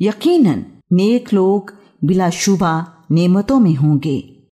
यकीनन नेक लोग बिलाशुबा नेमतों में होंगे।